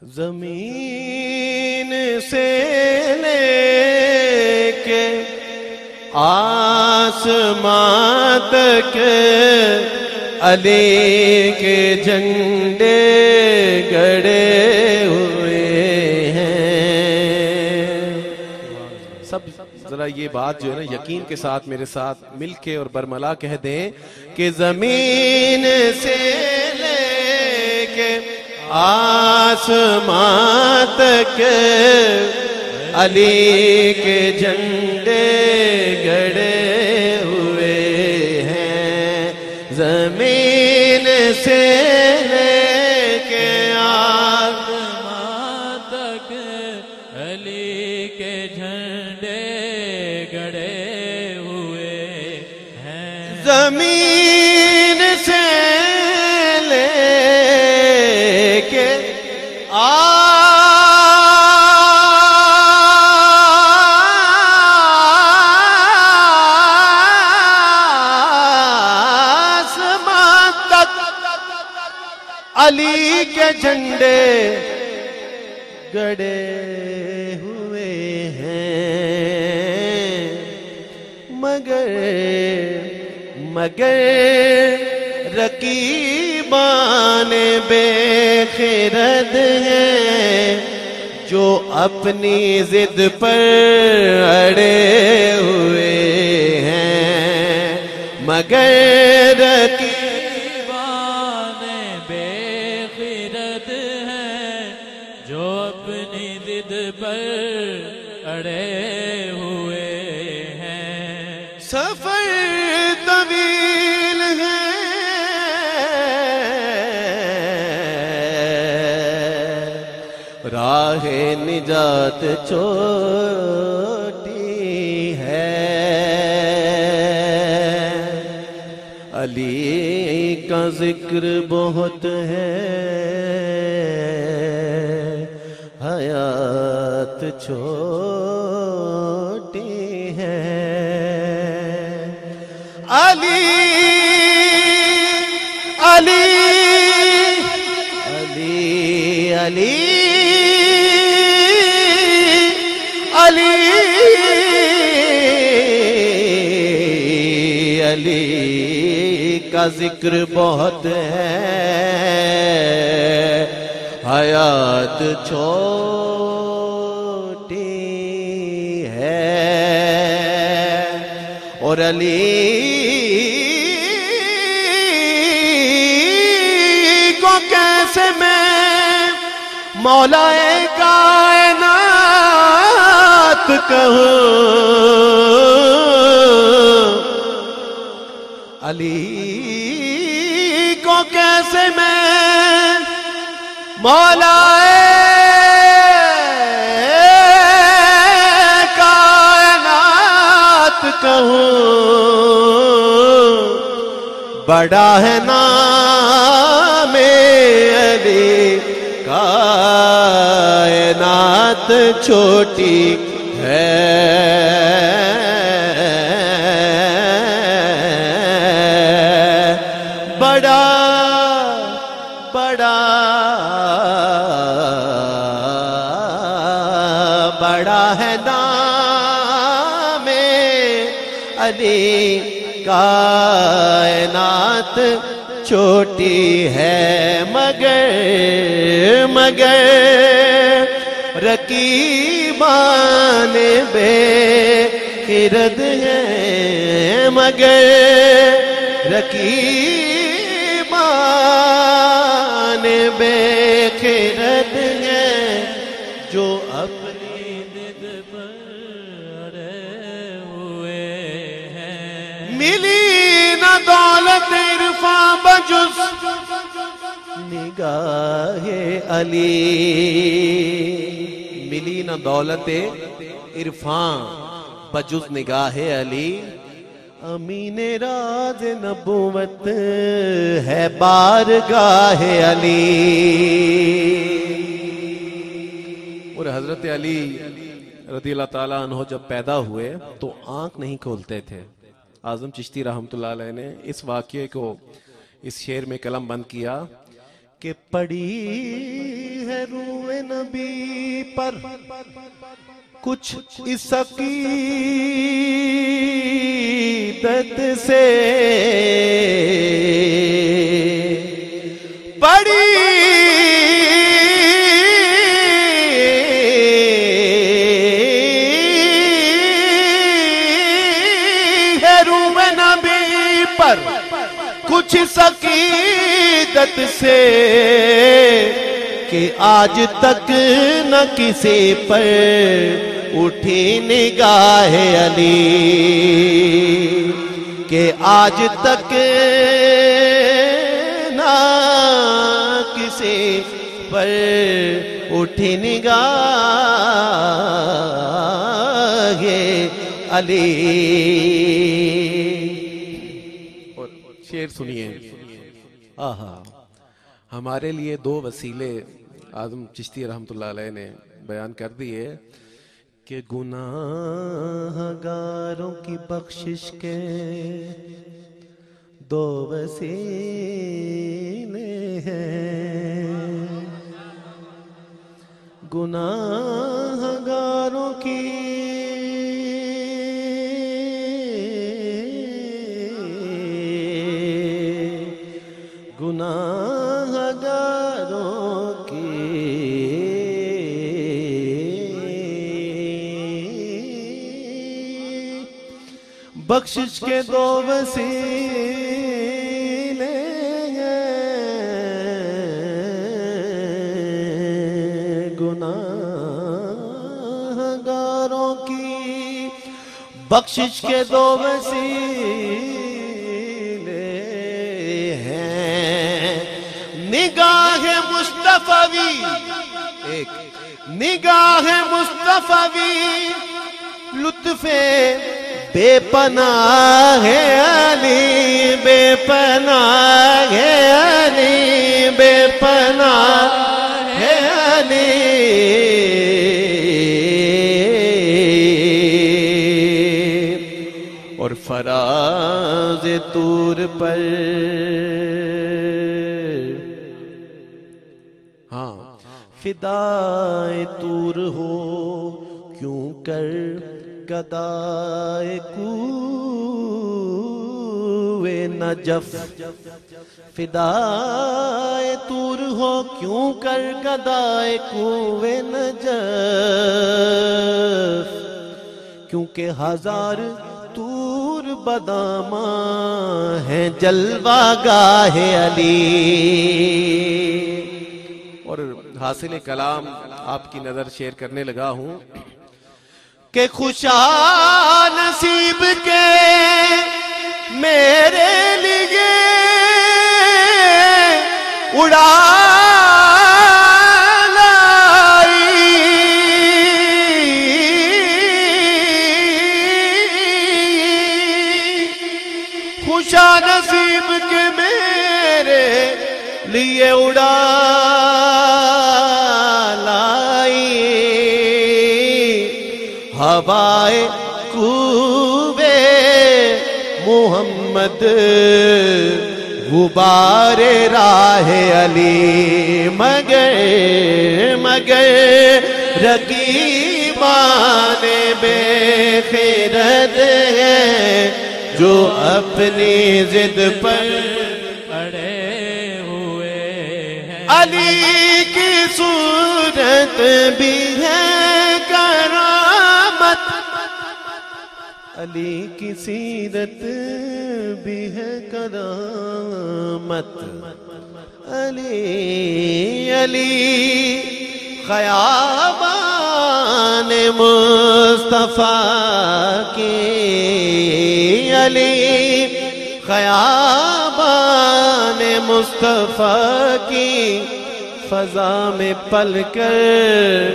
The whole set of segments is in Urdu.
زمین سے لے کے آسمان تک علی کے جھنڈے یہ بات جو ہے نا یقین کے ساتھ میرے ساتھ مل کے اور برملا کہہ دیں کہ زمین سے لے کے آسمان تک علی کے جھنڈے گڑے ہوئے ہیں۔ زمین سے علی کے جھنڈے گڑے ہوئے ہیں۔ مگر مگر رقیبان بے خرد ہیں جو اپنی ضد پر اڑے ہوئے ہیں۔ مگر رقیب جات چھوٹی ہے۔ علی کا ذکر بہت ہے۔ حیات چھوٹی علی. علی کا ذکر بہت ہے۔ حیات چھوٹی ہے۔ اور علی کو کیسے میں مولا کائنات کہوں علی کو کیسے میں مولا کائنات کہوں؟ بڑا ہے نام علی، کائنات چھوٹی ہے۔ بڑا بڑا بڑا ہے نام علی کائنات۔ چھوٹی ہے مگر مگر رقیبان بے خرد ہیں، مگر رقیبان بے خرد ہیں جو اپنی ضد پر ہوئے ہیں۔ ملی نہ دولت عرفا بجز۔ نگاہ علی۔ ملی نہ دولت عرفان بجز نگاہ علی۔ امین راز نبوت ہے بارگاہ علی۔ اور حضرت علی رضی اللہ تعالیٰ عنہ جب پیدا ہوئے تو آنکھ نہیں کھولتے تھے۔ اعظم چشتی رحمۃ اللہ علیہ نے اس واقعے کو اس شعر میں قلم بند کیا۔ کہ پڑی ہے روح نبی پر۔ کچھ اس عقیدت سے پڑی ہے روح نبی پر۔ کچھ سکیدت سے کہ آج تک نہ کسی پر اٹھی نگاہ علی کہ آج تک نہ کسی پر اٹھی نگاہ علی اور شعر سنیے۔ آہا۔ ہمارے لیے دو وسیلے آدم چشتی رحمت اللہ علیہ نے بیان کر دیے کہ گناہ گاروں کی بخشش کے دو وسیلے ہیں۔ گناہ گاروں کی بخشش کے دو وسیلے ہیں۔ گناہ گاروں کی بخشش کے دو وسیلے ہیں۔ نگاہ مصطفی، ایک۔ نگاہ مصطفی، لطف بے پناہ ہے علی، بے پناہ ہے علی، بے پناہ ہے علی۔ اور فراز تور پر۔ ہاں فدائے تور ہو، کیوں کر گدائے کوے نجف۔ فدائے تور ہو، کیوں کر گدائے کوے نجف؟ کیونکہ ہزار تور بداما ہیں، جلوہ گاہ علی۔ اور حاصل کلام آپ کی نظر شیئر کرنے لگا ہوں۔ کہ خوشا نصیب کے میرے لیے اڑا ہوائے کوبے محمد غبار راہ علی مگر مگر رقیبان بے خیرت ہے، جو اپنی ضد پر اڑے ہوئے ہیں۔ علی کی صورت بھی ہے علی کی سیرت بھی ہے کرامت۔ علی علی، خیابان مصطفیٰ کی۔ علی، خیابان مصطفیٰ کی۔ فضا میں پل کر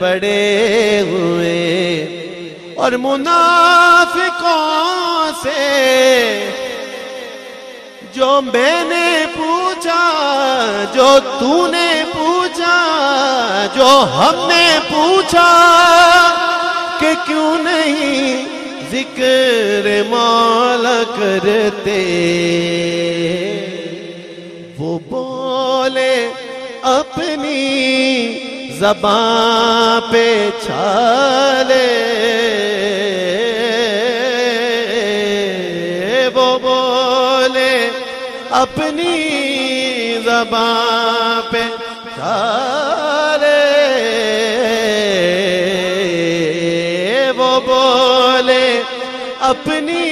بڑے ہوئے اور منافقوں سے جو میں نے پوچھا، جو تو نے پوچھا، جو ہم نے پوچھا کہ کیوں نہیں ذکر مولا کرتے؟ وہ بولے، اپنی زبان پہ چھالے۔ وہ بولے، اپنی زبان پہ چھالے۔ وہ بولے، اپنی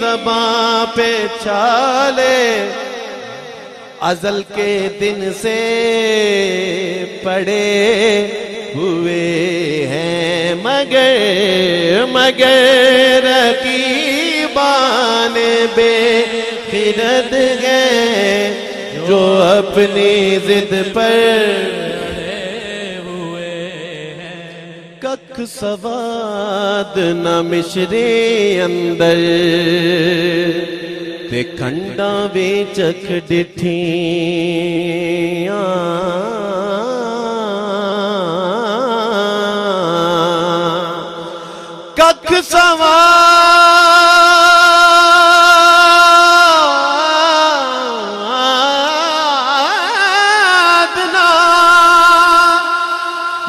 زبان پہ چھالے۔ ازل کے دن سے پڑے ہوئے ہیں، مگر مگر کی بان بے خرد گئے جو اپنی ضد پر کک سواد نہ مشری اندر۔ تے کھنڈا چکھ ڈٹھیاں کک سواد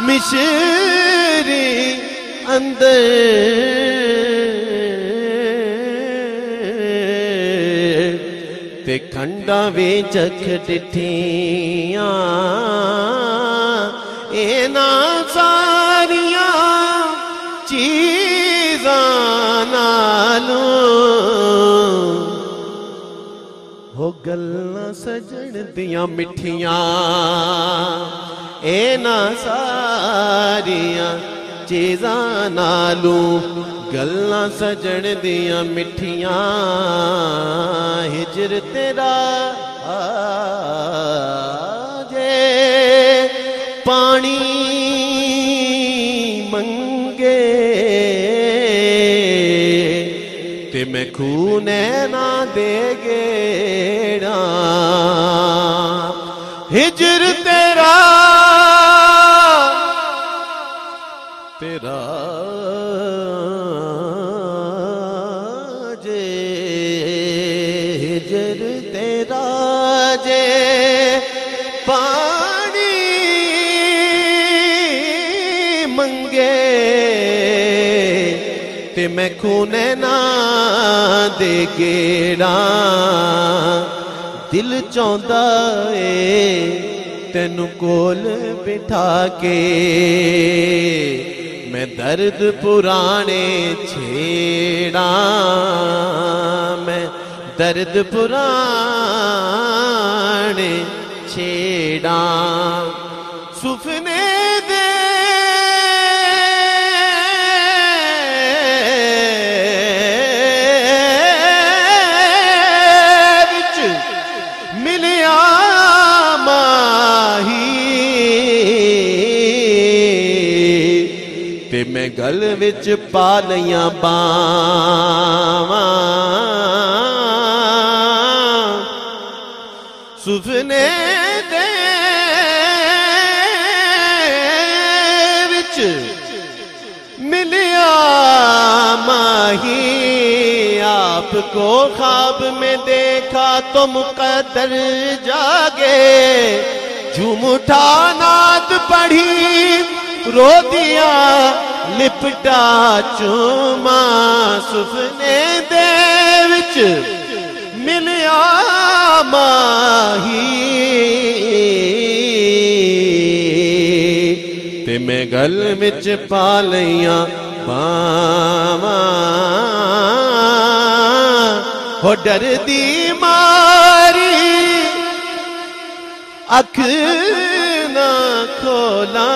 مشری اندر تے کھنڈا وے چکھ ڈٹھیاں اینا ساریاں چیزاں نالوں ہو گلاں سجن دیاں مٹھیاں اینا ساریاں چیزاں ਗੱਲਾਂ ਸਜਣ ਦੀਆਂ ਮਿੱਠੀਆਂ, ਹਿਜਰ ਤੇਰਾ ਜੇ ਪਾਣੀ ਮੰਗੇ ਤੇ ਮੈਂ ਖੂਨੇ ਨਾ ਦੇਗੇੜਾ ਹਿਜਰ ਤੇਰਾ منگے دے گیڑا؟ دل چوندا اے، تینو کول بٹھا کے۔ میں درد پرانے چھیڑا، میں درد پرانے چھیڑا۔ سفنے میں گل وچ پا لیاں باواں۔ سفنے دے وچ ملیا ماہی آپ کو خواب میں دیکھا تو مقدر جاگے۔ جھوم اٹھا ناد پڑھی، رو دیا۔ لپٹا چوما سفنے دے وچ ملیا ماہی تے میں گل وچ پا لیاں باواں ہو ڈر دی ماری اکھ نہ کھولا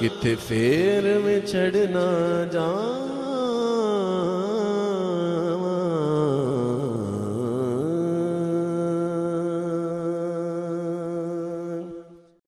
کتے فیر میں چڑھنا جان